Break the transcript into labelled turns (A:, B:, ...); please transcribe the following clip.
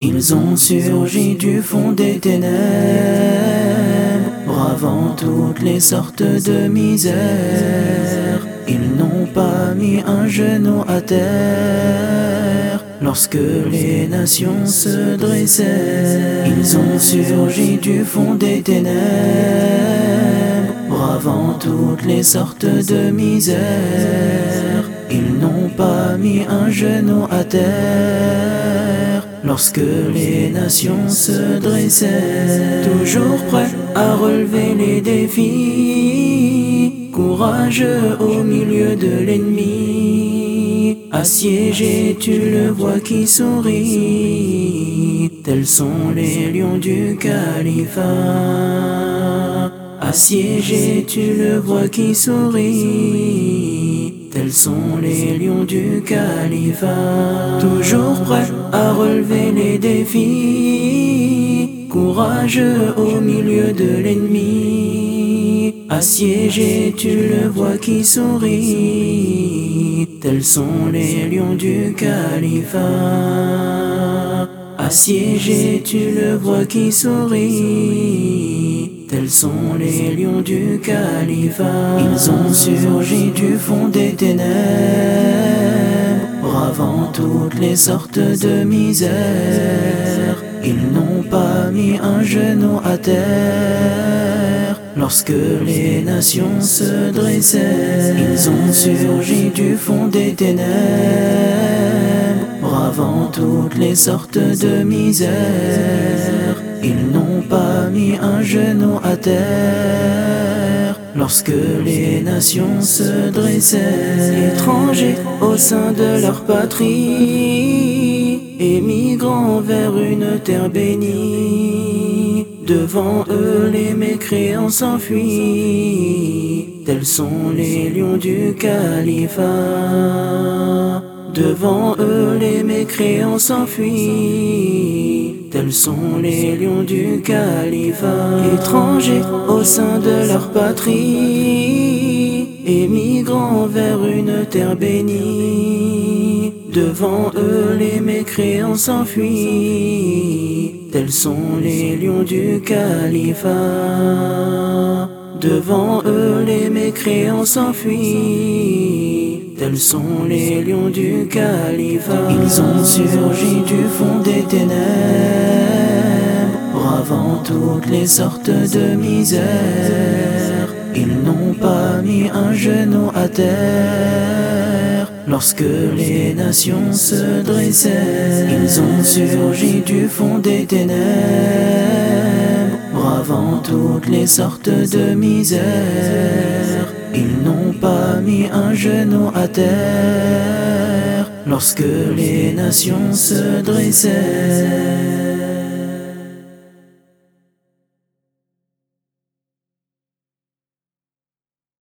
A: Ils ont surgi du fond des ténèbres, bravant toutes les sortes de misères. Ils n'ont pas mis un genou à terre lorsque les nations se dressaient. Ils ont surgi du fond des ténèbres, bravant toutes les sortes de misères. Ils n'ont pas mis un genou à terre lorsque les nations se dressaient, toujours prêts à relever les défis, courageux au milieu de l'ennemi, assiégé tu le vois qui sourit, tels sont les lions du califat. Assiégé tu le vois qui sourit, Tels sont les lions du califat, toujours prêts à relever les défis, courageux au milieu de l'ennemi. Assiégé, tu le vois qui sourit, tels sont les lions du califat. Assiégé, tu le vois qui sourit Tels sont les lions du califat. Ils ont surgi du fond des ténèbres, bravant toutes les sortes de misères. Ils n'ont pas mis un genou à terre lorsque les nations se dressaient. Ils ont surgi du fond des ténèbres, bravant toutes les sortes de misères. Ils n'ont pas mis un genou à terre lorsque les nations se dressaient, étrangers au sein de leur patrie, émigrant vers une terre bénie. Devant eux, les mécréants s'enfuient, tels sont les lions du califat. Devant eux, les mécréants s'enfuient Tels sont les lions du califat, étrangers au sein de leur patrie, émigrant vers une terre bénie. Devant eux, les mécréants s'enfuient, tels sont les lions du califat. Devant eux, les mécréants s'enfuient. Tels sont les lions du califat. Ils ont surgi du fond des ténèbres, les sortes de misères. Ils n'ont pas mis un genou à terre lorsque les nations se dressaient. Ils ont surgi du fond des ténèbres, bravant toutes les sortes de misères. Ils n'ont pas mis un genou à terre lorsque les nations se dressaient.